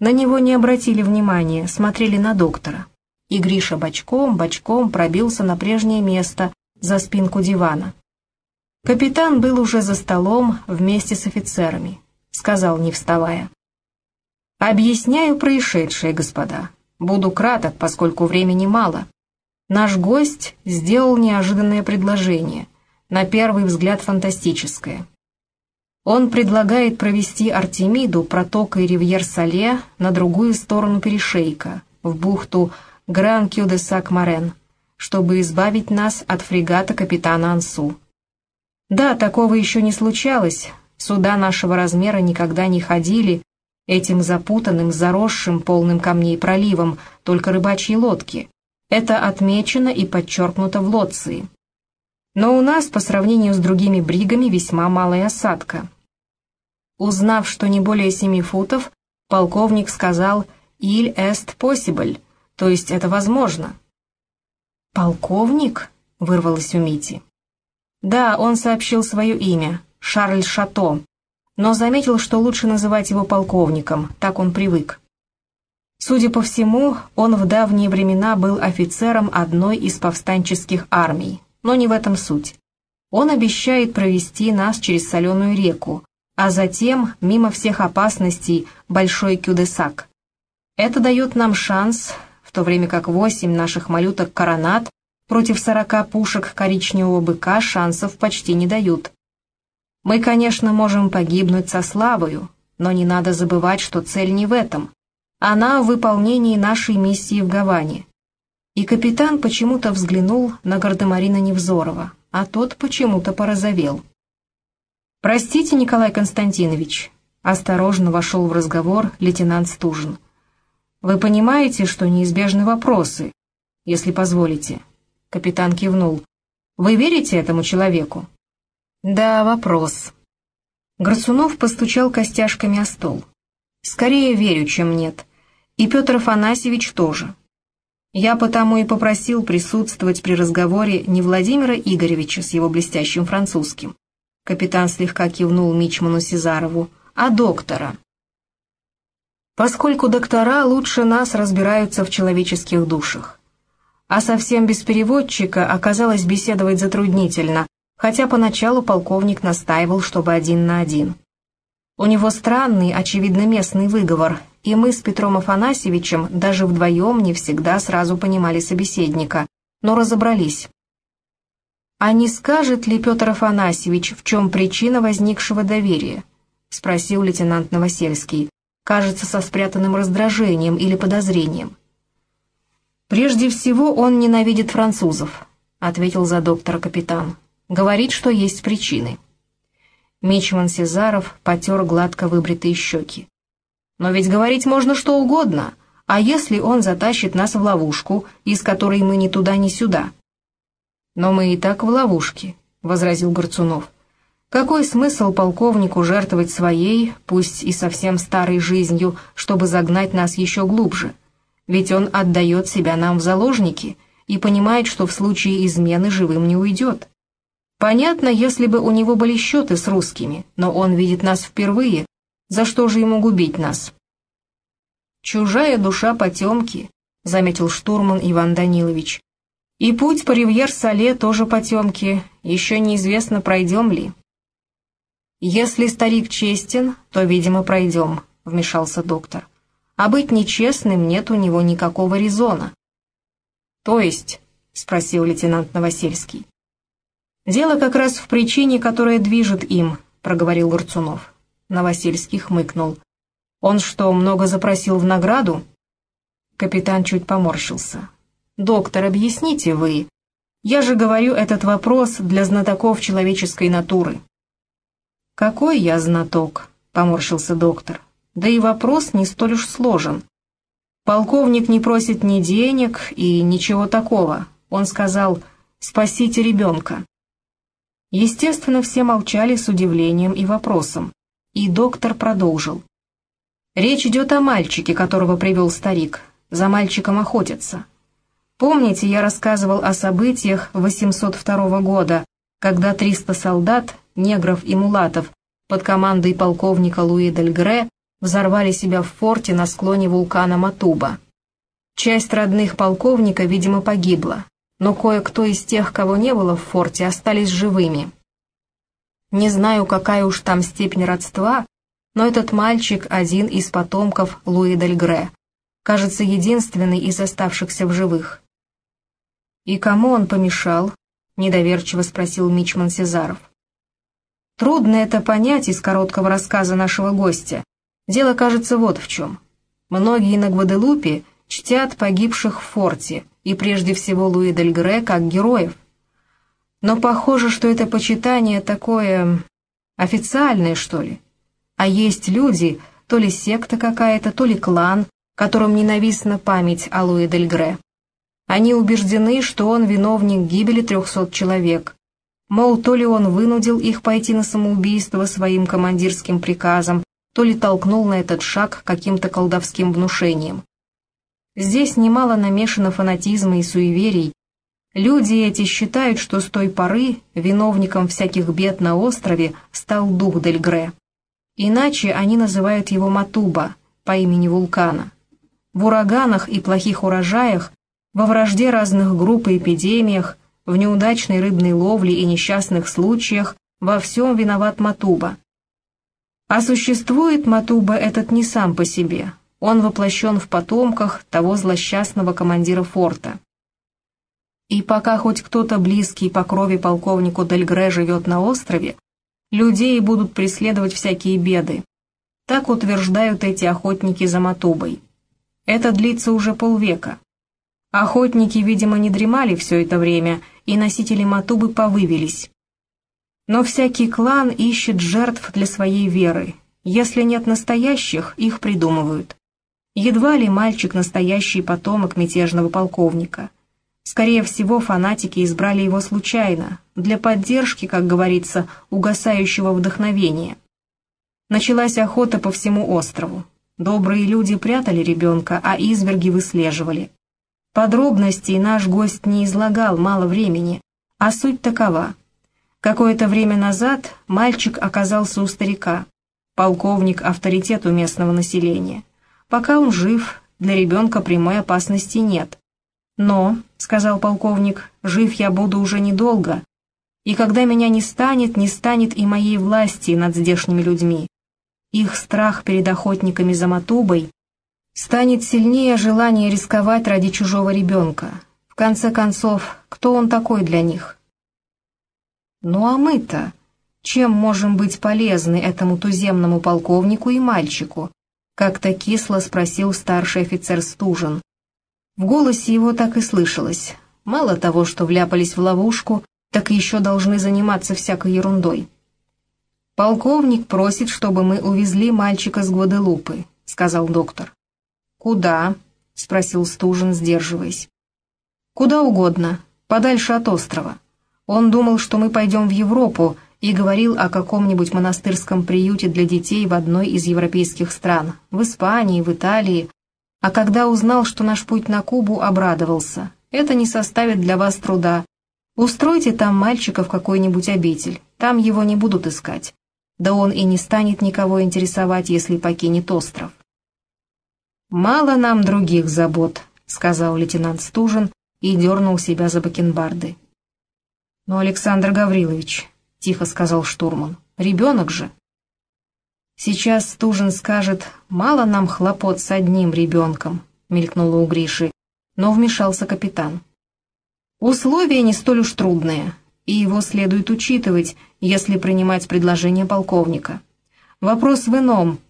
На него не обратили внимания, смотрели на доктора. И Гриша бочком-бочком пробился на прежнее место, за спинку дивана. Капитан был уже за столом вместе с офицерами. Сказал, не вставая. «Объясняю происшедшее, господа. Буду краток, поскольку времени мало. Наш гость сделал неожиданное предложение, на первый взгляд фантастическое. Он предлагает провести Артемиду протокой Ривьер-Сале на другую сторону перешейка, в бухту Гран-Кью-де-Сак-Марен, чтобы избавить нас от фрегата капитана Ансу. Да, такого еще не случалось, суда нашего размера никогда не ходили этим запутанным, заросшим, полным камней проливом, только рыбачьи лодки. Это отмечено и подчеркнуто в Лоции. Но у нас, по сравнению с другими бригами, весьма малая осадка. Узнав, что не более семи футов, полковник сказал «Il est possible», то есть это возможно. «Полковник?» — вырвалось у Мити. Да, он сообщил свое имя, Шарль Шато, но заметил, что лучше называть его полковником, так он привык. Судя по всему, он в давние времена был офицером одной из повстанческих армий, но не в этом суть. Он обещает провести нас через соленую реку, а затем, мимо всех опасностей, Большой Кюдесак. Это дает нам шанс, в то время как восемь наших малюток «Коронат» против сорока пушек коричневого быка шансов почти не дают. Мы, конечно, можем погибнуть со славою, но не надо забывать, что цель не в этом. Она в выполнении нашей миссии в Гаване. И капитан почему-то взглянул на Гардемарина Невзорова, а тот почему-то порозовел. «Простите, Николай Константинович», — осторожно вошел в разговор лейтенант Стужин. «Вы понимаете, что неизбежны вопросы, если позволите?» Капитан кивнул. «Вы верите этому человеку?» «Да, вопрос». Грацунов постучал костяшками о стол. «Скорее верю, чем нет. И Петр Афанасьевич тоже. Я потому и попросил присутствовать при разговоре не Владимира Игоревича с его блестящим французским, Капитан слегка кивнул Мичману Сезарову. «А доктора?» «Поскольку доктора лучше нас разбираются в человеческих душах. А совсем без переводчика оказалось беседовать затруднительно, хотя поначалу полковник настаивал, чтобы один на один. У него странный, очевидно, местный выговор, и мы с Петром Афанасьевичем даже вдвоем не всегда сразу понимали собеседника, но разобрались. «А не скажет ли Петр Афанасьевич, в чем причина возникшего доверия?» — спросил лейтенант Новосельский, кажется, со спрятанным раздражением или подозрением. «Прежде всего он ненавидит французов», — ответил за доктора капитан. «Говорит, что есть причины». Мичман Сезаров потер гладко выбритые щеки. «Но ведь говорить можно что угодно, а если он затащит нас в ловушку, из которой мы ни туда, ни сюда?» «Но мы и так в ловушке», — возразил Горцунов. «Какой смысл полковнику жертвовать своей, пусть и совсем старой жизнью, чтобы загнать нас еще глубже? Ведь он отдает себя нам в заложники и понимает, что в случае измены живым не уйдет. Понятно, если бы у него были счеты с русскими, но он видит нас впервые, за что же ему губить нас?» «Чужая душа потемки», — заметил штурман Иван Данилович. И путь по Ривьер-Сале тоже потемки, еще неизвестно, пройдем ли. «Если старик честен, то, видимо, пройдем», — вмешался доктор. «А быть нечестным нет у него никакого резона». «То есть?» — спросил лейтенант Новосельский. «Дело как раз в причине, которая движет им», — проговорил Гурцунов. Новосельский хмыкнул. «Он что, много запросил в награду?» Капитан чуть поморщился. «Доктор, объясните вы. Я же говорю этот вопрос для знатоков человеческой натуры». «Какой я знаток?» — поморщился доктор. «Да и вопрос не столь уж сложен. Полковник не просит ни денег и ничего такого. Он сказал «спасите ребенка». Естественно, все молчали с удивлением и вопросом. И доктор продолжил. «Речь идет о мальчике, которого привел старик. За мальчиком охотятся. Помните, я рассказывал о событиях 802 года, когда 300 солдат, негров и мулатов под командой полковника Луи Дель Гре взорвали себя в форте на склоне вулкана Матуба. Часть родных полковника, видимо, погибла, но кое-кто из тех, кого не было в форте, остались живыми. Не знаю, какая уж там степень родства, но этот мальчик один из потомков Луи Дель Гре, кажется, единственный из оставшихся в живых. «И кому он помешал?» — недоверчиво спросил Мичман Сезаров. «Трудно это понять из короткого рассказа нашего гостя. Дело, кажется, вот в чем. Многие на Гваделупе чтят погибших в форте, и прежде всего Луи Дель Гре как героев. Но похоже, что это почитание такое... официальное, что ли. А есть люди, то ли секта какая-то, то ли клан, которым ненавистна память о Луи Дель Гре. Они убеждены, что он виновник гибели трехсот человек. Мол, то ли он вынудил их пойти на самоубийство своим командирским приказом, то ли толкнул на этот шаг каким-то колдовским внушением. Здесь немало намешано фанатизма и суеверий. Люди эти считают, что с той поры виновником всяких бед на острове стал дух Дельгре. Иначе они называют его Матуба по имени вулкана. В ураганах и плохих урожаях, во вражде разных групп и эпидемиях, в неудачной рыбной ловле и несчастных случаях во всем виноват Матуба. А существует Матуба этот не сам по себе, он воплощен в потомках того злосчастного командира форта. И пока хоть кто-то близкий по крови полковнику Дельгре живет на острове, людей будут преследовать всякие беды. Так утверждают эти охотники за Матубой. Это длится уже полвека. Охотники, видимо, не дремали все это время, и носители Матубы повывелись. Но всякий клан ищет жертв для своей веры. Если нет настоящих, их придумывают. Едва ли мальчик настоящий потомок мятежного полковника. Скорее всего, фанатики избрали его случайно, для поддержки, как говорится, угасающего вдохновения. Началась охота по всему острову. Добрые люди прятали ребенка, а изверги выслеживали. Подробностей наш гость не излагал, мало времени, а суть такова. Какое-то время назад мальчик оказался у старика, полковник авторитет у местного населения. Пока он жив, для ребенка прямой опасности нет. Но, — сказал полковник, — жив я буду уже недолго, и когда меня не станет, не станет и моей власти над здешними людьми. Их страх перед охотниками за Матубой станет сильнее желания рисковать ради чужого ребенка. В конце концов, кто он такой для них? Ну а мы-то? Чем можем быть полезны этому туземному полковнику и мальчику? Как-то кисло спросил старший офицер Стужин. В голосе его так и слышалось. Мало того, что вляпались в ловушку, так еще должны заниматься всякой ерундой. «Полковник просит, чтобы мы увезли мальчика с Гваделупы», — сказал доктор. «Куда?» — спросил Стужин, сдерживаясь. «Куда угодно, подальше от острова. Он думал, что мы пойдем в Европу, и говорил о каком-нибудь монастырском приюте для детей в одной из европейских стран, в Испании, в Италии. А когда узнал, что наш путь на Кубу, обрадовался. Это не составит для вас труда. Устройте там мальчика в какой-нибудь обитель, там его не будут искать. Да он и не станет никого интересовать, если покинет остров. «Мало нам других забот», — сказал лейтенант Стужин и дернул себя за бакенбарды. «Но, Александр Гаврилович, тихо сказал штурман. «Ребенок же!» «Сейчас Стужин скажет, мало нам хлопот с одним ребенком», — мелькнуло у Гриши, но вмешался капитан. «Условия не столь уж трудные, и его следует учитывать, если принимать предложение полковника. Вопрос в ином,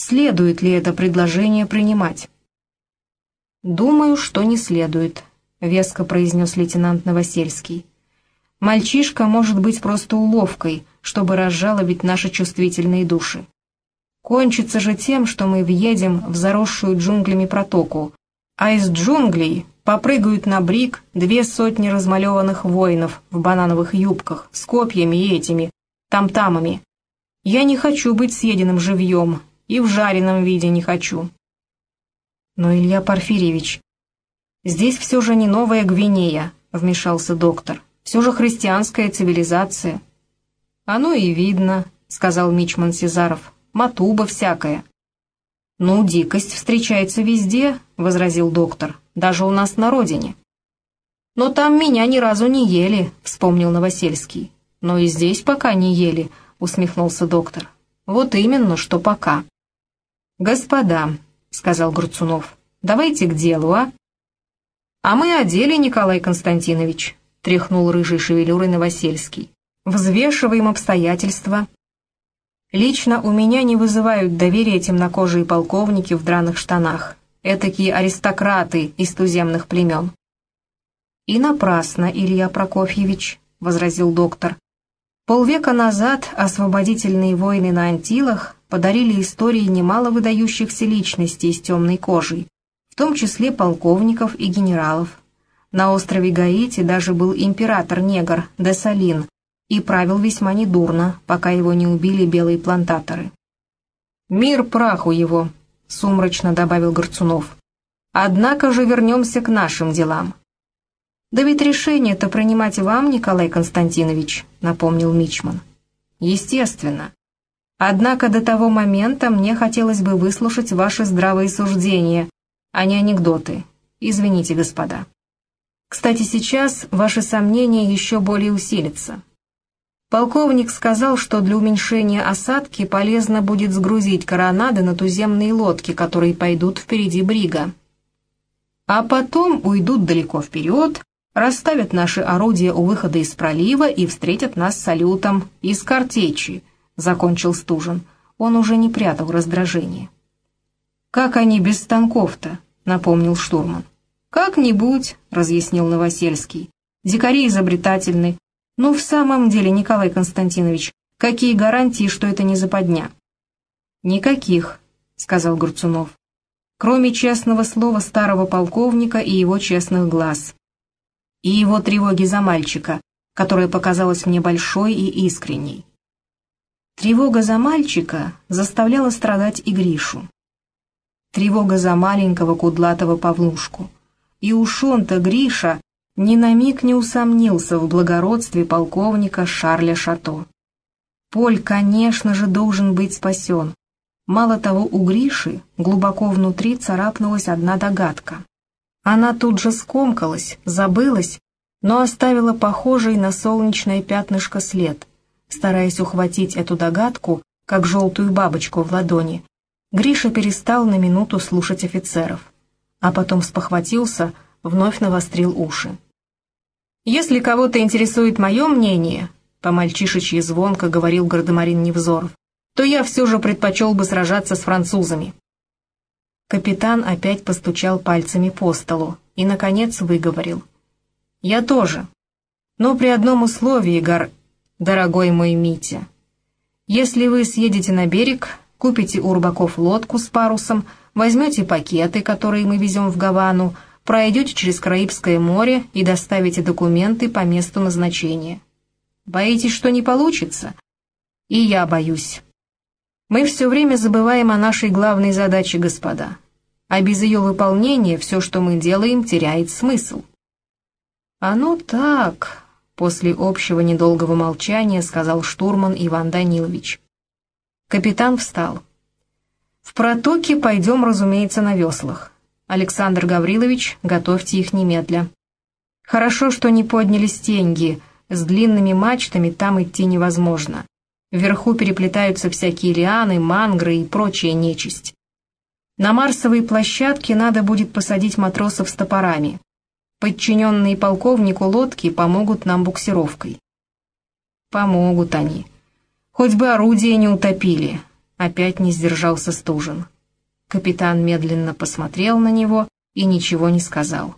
следует ли это предложение принимать?» «Думаю, что не следует», — веско произнес лейтенант Новосельский. Мальчишка может быть просто уловкой, чтобы разжалобить наши чувствительные души. Кончится же тем, что мы въедем в заросшую джунглями протоку, а из джунглей попрыгают на брик две сотни размалеванных воинов в банановых юбках с копьями и этими там-тамами. Я не хочу быть съеденным живьем, и в жареном виде не хочу. Но, Илья Порфирьевич, здесь все же не новая Гвинея, вмешался доктор. Все же христианская цивилизация. Оно и видно, сказал Мичман Сезаров. Матуба всякая. «Ну, дикость встречается везде», — возразил доктор, — «даже у нас на родине». «Но там меня ни разу не ели», — вспомнил Новосельский. «Но и здесь пока не ели», — усмехнулся доктор. «Вот именно, что пока». «Господа», — сказал Груцунов, — «давайте к делу, а?» «А мы о Николай Константинович», — тряхнул рыжий шевелюрой Новосельский. «Взвешиваем обстоятельства, Лично у меня не вызывают доверия темнокожие полковники в драных штанах, этакие аристократы из туземных племен. «И напрасно, Илья Прокофьевич», — возразил доктор. Полвека назад освободительные войны на Антилах подарили истории немало выдающихся личностей с темной кожей, в том числе полковников и генералов. На острове Гаити даже был император-негр Десалин, и правил весьма недурно, пока его не убили белые плантаторы. «Мир праху его», — сумрачно добавил Горцунов. «Однако же вернемся к нашим делам». «Да ведь решение-то принимать вам, Николай Константинович», — напомнил Мичман. «Естественно. Однако до того момента мне хотелось бы выслушать ваши здравые суждения, а не анекдоты. Извините, господа. Кстати, сейчас ваши сомнения еще более усилятся. Полковник сказал, что для уменьшения осадки полезно будет сгрузить коронады на туземные лодки, которые пойдут впереди брига. А потом уйдут далеко вперед, расставят наши орудия у выхода из пролива и встретят нас салютом из картечи, — закончил Стужин. Он уже не прятал раздражение. «Как они без станков-то?» — напомнил штурман. «Как-нибудь», — разъяснил Новосельский. «Дикари изобретательны, «Ну, в самом деле, Николай Константинович, какие гарантии, что это не западня?» «Никаких», — сказал Гурцунов. «Кроме честного слова старого полковника и его честных глаз. И его тревоги за мальчика, которая показалась мне большой и искренней. Тревога за мальчика заставляла страдать и Гришу. Тревога за маленького кудлатого Павлушку. И уж он-то, Гриша, ни на миг не усомнился в благородстве полковника Шарля Шато. Поль, конечно же, должен быть спасен. Мало того, у Гриши глубоко внутри царапнулась одна догадка. Она тут же скомкалась, забылась, но оставила похожий на солнечное пятнышко след. Стараясь ухватить эту догадку, как желтую бабочку в ладони, Гриша перестал на минуту слушать офицеров, а потом спохватился, вновь навострил уши. «Если кого-то интересует мое мнение», — по-мальчишечьи звонко говорил Гардемарин Невзоров, «то я все же предпочел бы сражаться с французами». Капитан опять постучал пальцами по столу и, наконец, выговорил. «Я тоже. Но при одном условии, Гар... дорогой мой Митя. Если вы съедете на берег, купите у рыбаков лодку с парусом, возьмете пакеты, которые мы везем в Гавану, пройдете через Караибское море и доставите документы по месту назначения. Боитесь, что не получится? И я боюсь. Мы все время забываем о нашей главной задаче, господа. А без ее выполнения все, что мы делаем, теряет смысл. «А ну так», — после общего недолгого молчания сказал штурман Иван Данилович. Капитан встал. «В протоке пойдем, разумеется, на веслах. Александр Гаврилович, готовьте их немедля. Хорошо, что не подняли стенги, с длинными мачтами там идти невозможно. Вверху переплетаются всякие лианы, мангры и прочая нечисть. На марсовой площадке надо будет посадить матросов с топорами. Подчиненные полковнику лодки помогут нам буксировкой. Помогут они. Хоть бы орудие не утопили. Опять не сдержался Стужин. Капитан медленно посмотрел на него и ничего не сказал.